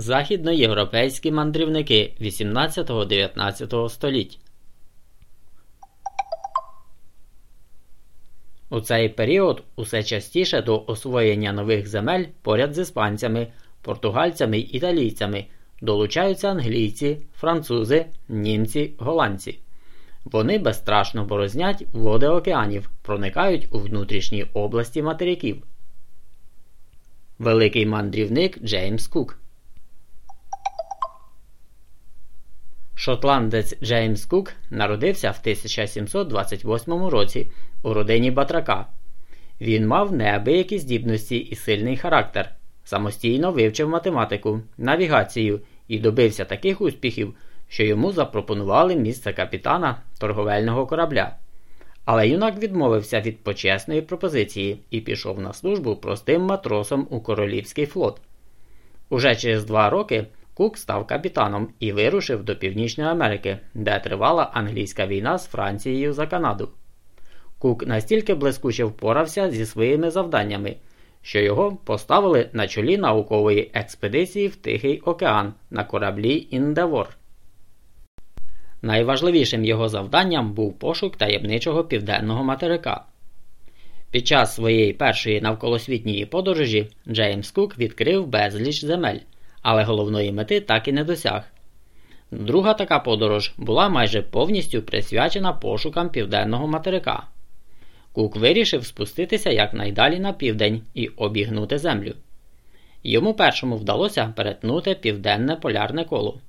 західноєвропейські мандрівники 18-19 століть. У цей період усе частіше до освоєння нових земель поряд з іспанцями, португальцями й італійцями долучаються англійці, французи, німці, голландці. Вони безстрашно борознять води океанів, проникають у внутрішні області материків. Великий мандрівник Джеймс Кук Шотландець Джеймс Кук народився в 1728 році у родині Батрака. Він мав неабиякі здібності і сильний характер, самостійно вивчив математику, навігацію і добився таких успіхів, що йому запропонували місце капітана торговельного корабля. Але юнак відмовився від почесної пропозиції і пішов на службу простим матросом у королівський флот. Уже через два роки Кук став капітаном і вирушив до Північної Америки, де тривала англійська війна з Францією за Канаду. Кук настільки блискуче впорався зі своїми завданнями, що його поставили на чолі наукової експедиції в Тихий океан на кораблі Індевор. Найважливішим його завданням був пошук таємничого південного материка. Під час своєї першої навколосвітньої подорожі Джеймс Кук відкрив безліч земель, але головної мети так і не досяг. Друга така подорож була майже повністю присвячена пошукам південного материка. Кук вирішив спуститися якнайдалі на південь і обігнути землю. Йому першому вдалося перетнути південне полярне коло.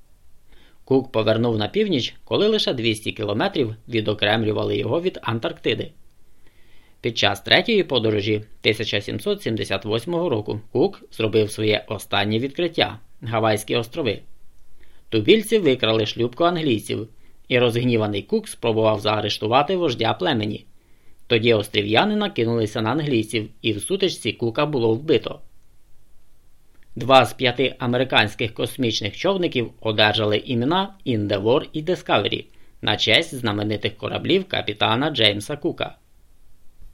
Кук повернув на північ, коли лише 200 кілометрів відокремлювали його від Антарктиди. Під час третьої подорожі 1778 року Кук зробив своє останнє відкриття Гавайські острови. Тубільці викрали шлюбку англійців, і розгніваний Кук спробував заарештувати вождя племені. Тоді острів'яни накинулися на англійців, і в сутичці Кука було вбито. Два з п'яти американських космічних човників одержали імена Індевор і Discovery на честь знаменитих кораблів капітана Джеймса Кука.